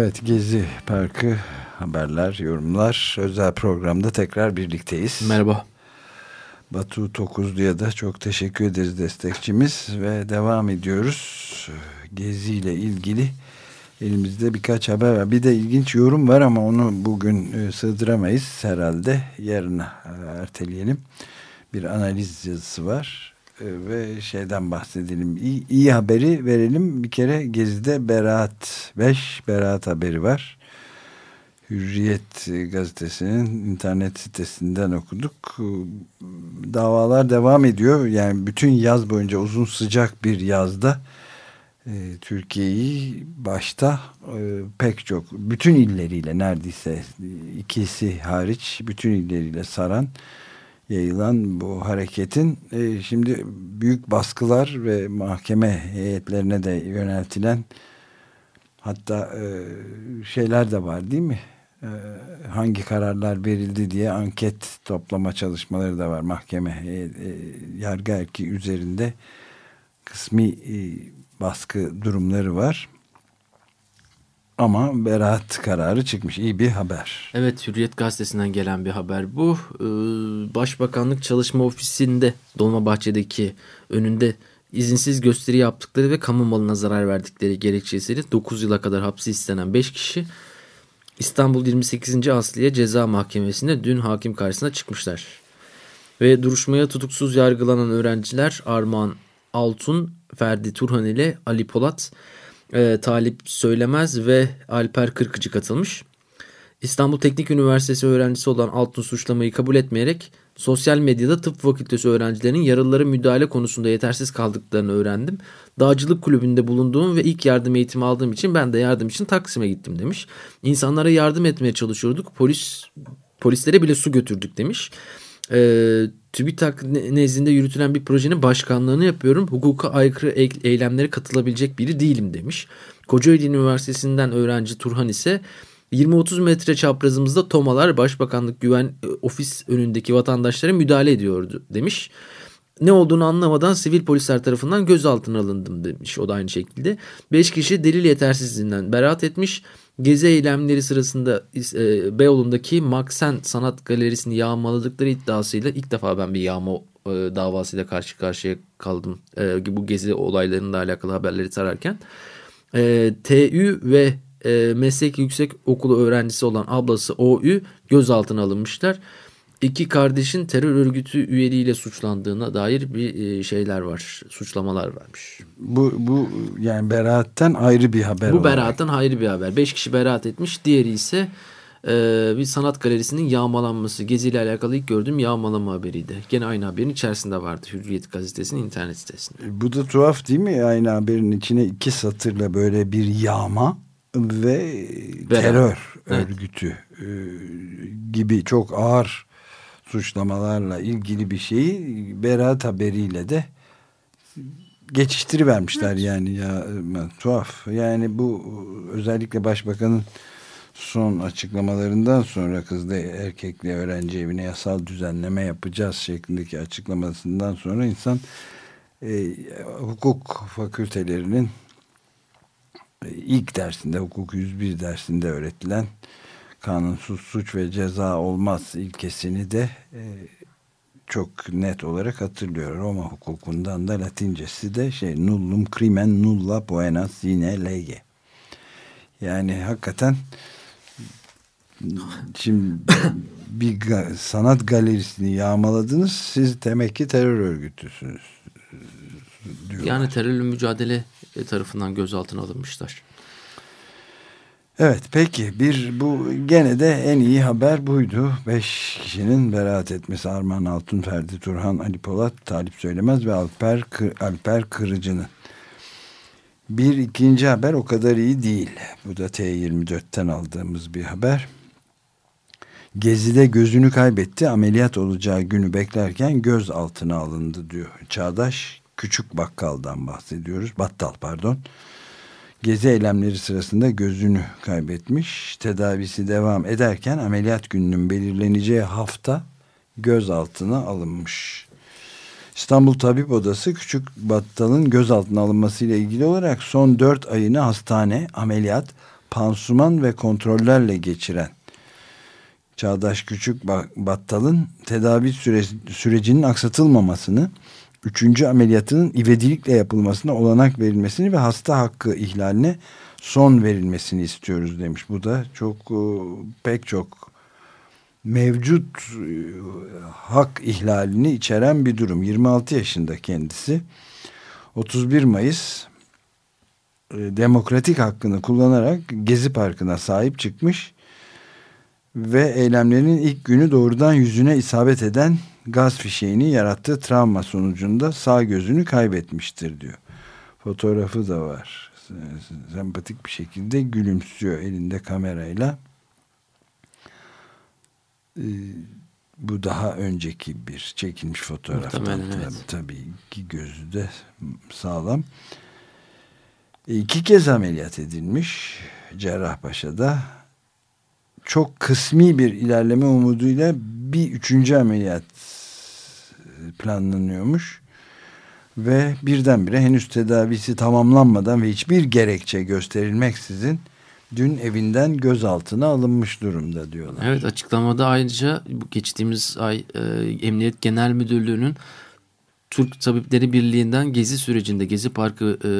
Evet Gezi Parkı haberler, yorumlar. Özel programda tekrar birlikteyiz. Merhaba. Batu Tokuzlu'ya da çok teşekkür ederiz destekçimiz ve devam ediyoruz. Gezi ile ilgili elimizde birkaç haber var. Bir de ilginç yorum var ama onu bugün e, sığdıramayız herhalde. Yarına e, erteleyelim. Bir analiz yazısı var. E, ve şeyden bahsedelim. İyi, iyi haberi verelim. Bir kere Gezi'de Berat 5 Berat haberi var. Hürriyet gazetesinin internet sitesinden okuduk. Davalar devam ediyor. Yani bütün yaz boyunca uzun sıcak bir yazda e, Türkiye'yi başta e, pek çok bütün illeriyle neredeyse ikisi hariç bütün illeriyle saran yayılan bu hareketin e, şimdi büyük baskılar ve mahkeme heyetlerine de yöneltilen hatta e, şeyler de var değil mi? E, hangi kararlar verildi diye anket toplama çalışmaları da var mahkeme e, e, yargı erki üzerinde kısmi e, baskı durumları var. Ama beraat kararı çıkmış. İyi bir haber. Evet Hürriyet Gazetesi'nden gelen bir haber bu. Ee, Başbakanlık Çalışma Ofisi'nde Dolmabahçe'deki önünde izinsiz gösteri yaptıkları ve kamu malına zarar verdikleri gerekçesiyle 9 yıla kadar hapsi istenen 5 kişi İstanbul 28. Asliye Ceza Mahkemesi'nde dün hakim karşısına çıkmışlar. Ve duruşmaya tutuksuz yargılanan öğrenciler Armağan Altun, Ferdi Turhan ile Ali Polat e, Talip Söylemez ve Alper Kırkıcı katılmış. İstanbul Teknik Üniversitesi öğrencisi olan Altun suçlamayı kabul etmeyerek sosyal medyada tıp fakültesi öğrencilerinin yaralılara müdahale konusunda yetersiz kaldıklarını öğrendim. Dağcılık kulübünde bulunduğum ve ilk yardım eğitimi aldığım için ben de yardım için Taksim'e gittim demiş. İnsanlara yardım etmeye çalışıyorduk. Polis polislere bile su götürdük demiş e, TÜBİTAK nezdinde yürütülen bir projenin başkanlığını yapıyorum. Hukuka aykırı eylemlere katılabilecek biri değilim demiş. Kocaeli Üniversitesi'nden öğrenci Turhan ise 20-30 metre çaprazımızda tomalar Başbakanlık Güven e, Ofis önündeki vatandaşlara müdahale ediyordu demiş. Ne olduğunu anlamadan sivil polisler tarafından gözaltına alındım demiş o da aynı şekilde. 5 kişi delil yetersizliğinden beraat etmiş. Gezi eylemleri sırasında e, Beyoğlu'ndaki Maksen Sanat Galerisi'ni yağmaladıkları iddiasıyla ilk defa ben bir yağma e, davasıyla karşı karşıya kaldım. E, bu gezi olaylarıyla alakalı haberleri tararken. E, TÜ ve e, Meslek Yüksek Okulu öğrencisi olan ablası OÜ gözaltına alınmışlar iki kardeşin terör örgütü üyeliğiyle suçlandığına dair bir e, şeyler var. Suçlamalar varmış. Bu, bu yani beraatten ayrı bir haber Bu olarak. beraatten ayrı bir haber. Beş kişi beraat etmiş. Diğeri ise e, bir sanat galerisinin yağmalanması. Geziyle alakalı ilk gördüğüm yağmalama haberiydi. Gene aynı haberin içerisinde vardı. Hürriyet gazetesinin internet sitesinde. Bu da tuhaf değil mi? Aynı haberin içine iki satırla böyle bir yağma ve Beraat. terör evet. örgütü e, gibi çok ağır suçlamalarla ilgili bir şeyi beraat haberiyle de geçiştirivermişler evet. yani ya tuhaf. Yani bu özellikle başbakanın son açıklamalarından sonra kızda erkekli öğrenci evine yasal düzenleme yapacağız şeklindeki açıklamasından sonra insan e, hukuk fakültelerinin e, ilk dersinde hukuk 101 dersinde öğretilen kanunsuz suç ve ceza olmaz ilkesini de e, çok net olarak hatırlıyor. Roma hukukundan da latincesi de şey nullum crimen nulla poena sine lege. Yani hakikaten şimdi bir sanat galerisini yağmaladınız siz demek ki terör örgütüsünüz. Diyorlar. Yani terörle mücadele tarafından gözaltına alınmışlar. Evet peki bir bu gene de en iyi haber buydu. Beş kişinin beraat etmesi Arman Altun, Ferdi Turhan, Ali Polat, Talip Söylemez ve Alper, Alper Kırıcı'nın. Bir ikinci haber o kadar iyi değil. Bu da T24'ten aldığımız bir haber. Gezi'de gözünü kaybetti. Ameliyat olacağı günü beklerken göz altına alındı diyor. Çağdaş Küçük Bakkal'dan bahsediyoruz. Battal pardon. Gezi eylemleri sırasında gözünü kaybetmiş. Tedavisi devam ederken ameliyat gününün belirleneceği hafta gözaltına alınmış. İstanbul Tabip Odası Küçük Battal'ın gözaltına alınmasıyla ilgili olarak son dört ayını hastane, ameliyat, pansuman ve kontrollerle geçiren Çağdaş Küçük Battal'ın tedavi süresi, sürecinin aksatılmamasını, üçüncü ameliyatının ivedilikle yapılmasına olanak verilmesini ve hasta hakkı ihlaline son verilmesini istiyoruz demiş. Bu da çok e, pek çok mevcut e, hak ihlalini içeren bir durum. 26 yaşında kendisi. 31 Mayıs e, demokratik hakkını kullanarak Gezi Parkı'na sahip çıkmış ve eylemlerinin ilk günü doğrudan yüzüne isabet eden gaz fişeğini yarattığı travma sonucunda sağ gözünü kaybetmiştir diyor. Fotoğrafı da var. Sempatik bir şekilde gülümsüyor elinde kamerayla. Ee, bu daha önceki bir çekilmiş fotoğraf. Muhtemelen evet. Tabii iki gözü de sağlam. İki kez ameliyat edilmiş Cerrahpaşa'da çok kısmi bir ilerleme umuduyla bir üçüncü ameliyat planlanıyormuş. Ve birdenbire henüz tedavisi tamamlanmadan ve hiçbir gerekçe gösterilmeksizin dün evinden gözaltına alınmış durumda diyorlar. Evet açıklamada ayrıca geçtiğimiz ay e, Emniyet Genel Müdürlüğü'nün Türk Tabipleri Birliği'nden gezi sürecinde, Gezi Parkı e,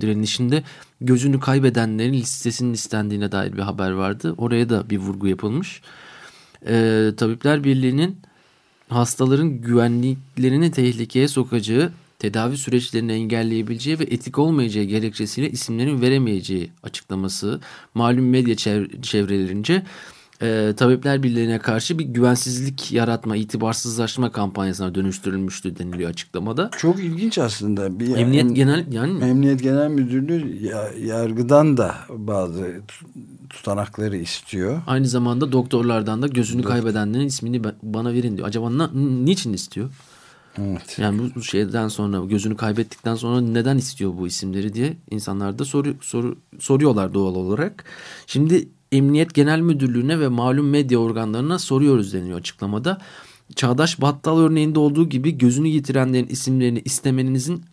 direnişinde gözünü kaybedenlerin listesinin istendiğine dair bir haber vardı. Oraya da bir vurgu yapılmış. E, Tabipler Birliği'nin hastaların güvenliklerini tehlikeye sokacağı, tedavi süreçlerini engelleyebileceği ve etik olmayacağı gerekçesiyle isimlerin veremeyeceği açıklaması malum medya çevrelerince e, Tabipler Birliği'ne karşı bir güvensizlik yaratma, itibarsızlaşma kampanyasına dönüştürülmüştü deniliyor açıklamada. Çok ilginç aslında. Bir Emniyet em, Genel yani Emniyet Genel Müdürlüğü yargıdan da bazı tutanakları istiyor. Aynı zamanda doktorlardan da gözünü Doktor. kaybedenlerin ismini bana verin diyor. Acaba na, niçin istiyor? Evet. Yani bu şeyden sonra gözünü kaybettikten sonra neden istiyor bu isimleri diye insanlar da soru, soru, soruyorlar doğal olarak. Şimdi Emniyet Genel Müdürlüğü'ne ve malum medya organlarına soruyoruz deniyor açıklamada. Çağdaş Battal örneğinde olduğu gibi gözünü yitirenlerin isimlerini istemenizin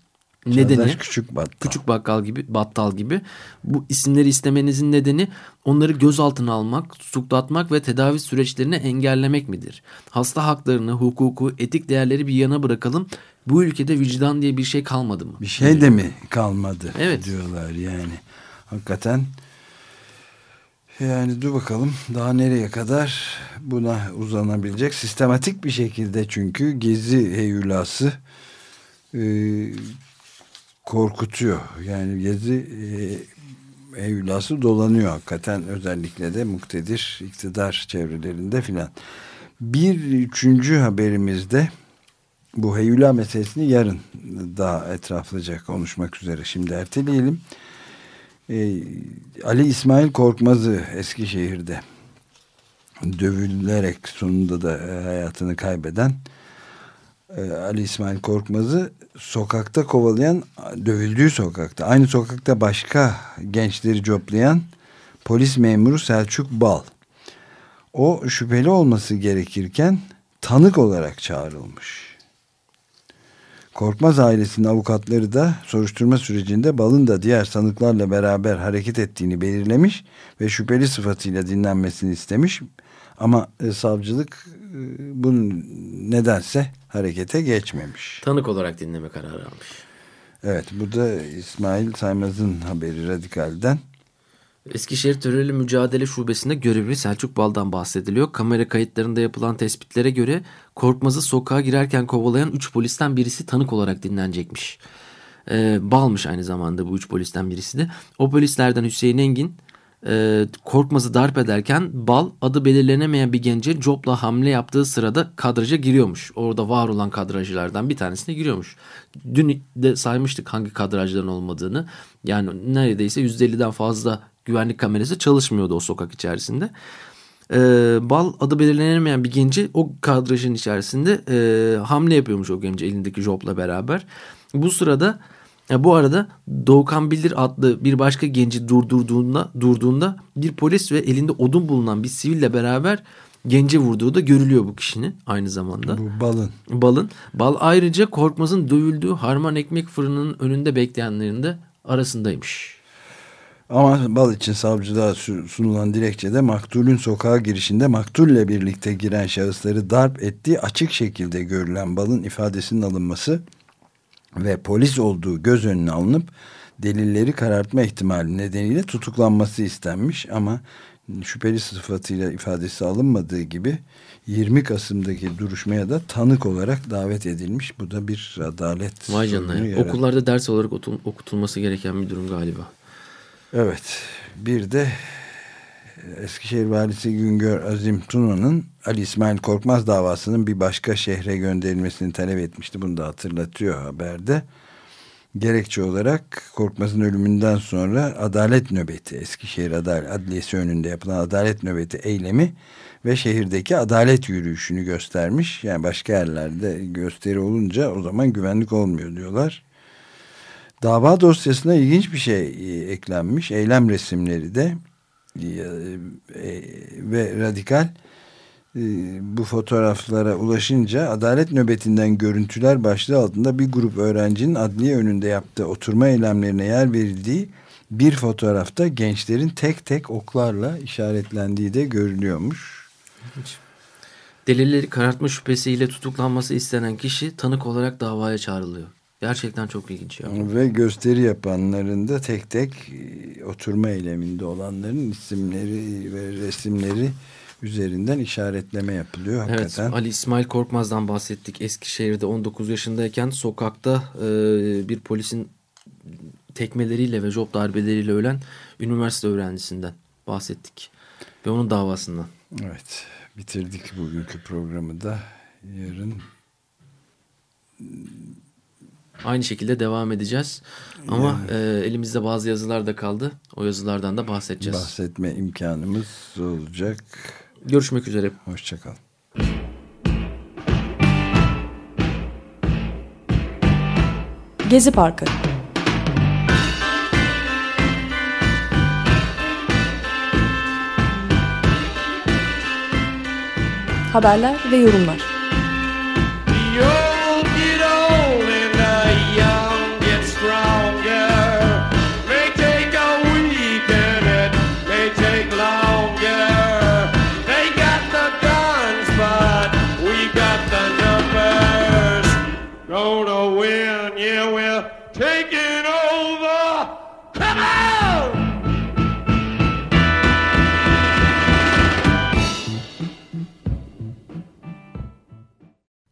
nedeni Çağdaş küçük battal. küçük bakkal gibi battal gibi bu isimleri istemenizin nedeni onları gözaltına almak, tutuklatmak ve tedavi süreçlerini engellemek midir? Hasta haklarını, hukuku, etik değerleri bir yana bırakalım. Bu ülkede vicdan diye bir şey kalmadı mı? Bir şey de mi kalmadı evet. diyorlar yani. Hakikaten yani dur bakalım daha nereye kadar buna uzanabilecek sistematik bir şekilde çünkü gezi heyulası e, korkutuyor. Yani gezi e, heyulası dolanıyor hakikaten özellikle de muktedir iktidar çevrelerinde filan. Bir üçüncü haberimizde bu heyula meselesini yarın daha etraflıca konuşmak üzere şimdi erteleyelim e, Ali İsmail Korkmaz'ı Eskişehir'de dövülerek sonunda da e, hayatını kaybeden e, Ali İsmail Korkmaz'ı sokakta kovalayan dövüldüğü sokakta aynı sokakta başka gençleri coplayan polis memuru Selçuk Bal o şüpheli olması gerekirken tanık olarak çağrılmış. Korkmaz ailesinin avukatları da soruşturma sürecinde Bal'ın da diğer sanıklarla beraber hareket ettiğini belirlemiş ve şüpheli sıfatıyla dinlenmesini istemiş. Ama e, savcılık e, bunun nedense harekete geçmemiş. Tanık olarak dinleme kararı almış. Evet bu da İsmail Saymaz'ın haberi Radikal'den. Eskişehir Terörle Mücadele Şubesi'nde görevli Selçuk Bal'dan bahsediliyor. Kamera kayıtlarında yapılan tespitlere göre Korkmaz'ı sokağa girerken kovalayan 3 polisten birisi tanık olarak dinlenecekmiş. Ee, Bal'mış aynı zamanda bu 3 polisten birisi de. O polislerden Hüseyin Engin, e, Korkmaz'ı darp ederken Bal adı belirlenemeyen bir gence copla hamle yaptığı sırada kadraja giriyormuş. Orada var olan kadrajlardan bir tanesine giriyormuş. Dün de saymıştık hangi kadrajların olmadığını. Yani neredeyse %50'den fazla güvenlik kamerası çalışmıyordu o sokak içerisinde. E, Bal adı belirlenemeyen bir genci o kadrajın içerisinde e, hamle yapıyormuş o gence elindeki jopla beraber. Bu sırada ya bu arada Doğukan Bildir adlı bir başka genci durdurduğunda durduğunda bir polis ve elinde odun bulunan bir siville beraber gence vurduğu da görülüyor bu kişinin aynı zamanda. Bu balın. Balın. Bal ayrıca Korkmaz'ın dövüldüğü harman ekmek fırınının önünde bekleyenlerin de arasındaymış. Ama bal için savcılığa sunulan dilekçede maktulün sokağa girişinde maktulle birlikte giren şahısları darp ettiği açık şekilde görülen balın ifadesinin alınması ve polis olduğu göz önüne alınıp delilleri karartma ihtimali nedeniyle tutuklanması istenmiş ama şüpheli sıfatıyla ifadesi alınmadığı gibi 20 Kasım'daki duruşmaya da tanık olarak davet edilmiş. Bu da bir adalet. Vay canına. Okullarda ders olarak okutulması gereken bir durum galiba. Evet. Bir de Eskişehir Valisi Güngör Azim Tuna'nın Ali İsmail Korkmaz davasının bir başka şehre gönderilmesini talep etmişti. Bunu da hatırlatıyor haberde. Gerekçe olarak Korkmaz'ın ölümünden sonra adalet nöbeti, Eskişehir Adalet Adliyesi önünde yapılan adalet nöbeti eylemi ve şehirdeki adalet yürüyüşünü göstermiş. Yani başka yerlerde gösteri olunca o zaman güvenlik olmuyor diyorlar. Dava dosyasına ilginç bir şey e, eklenmiş. Eylem resimleri de e, ve radikal e, bu fotoğraflara ulaşınca adalet nöbetinden görüntüler başlığı altında bir grup öğrencinin adliye önünde yaptığı oturma eylemlerine yer verildiği bir fotoğrafta gençlerin tek tek oklarla işaretlendiği de görülüyormuş. Delilleri karartma şüphesiyle tutuklanması istenen kişi tanık olarak davaya çağrılıyor. Gerçekten çok ilginç ya. Ve gösteri yapanların da tek tek e, oturma eyleminde olanların isimleri ve resimleri üzerinden işaretleme yapılıyor hakikaten. Evet Ali İsmail Korkmaz'dan bahsettik. Eskişehir'de 19 yaşındayken sokakta e, bir polisin tekmeleriyle ve job darbeleriyle ölen üniversite öğrencisinden bahsettik. Ve onun davasından. Evet bitirdik bugünkü programı da. Yarın Aynı şekilde devam edeceğiz. Ama yani, e, elimizde bazı yazılar da kaldı. O yazılardan da bahsedeceğiz. Bahsetme imkanımız olacak. Görüşmek üzere. Hoşçakal. Gezi Parkı Haberler ve yorumlar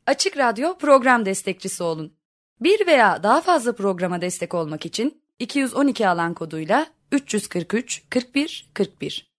Açık Radyo program destekçisi olun. Bir veya daha fazla programa destek olmak için 212 alan koduyla 343 41 41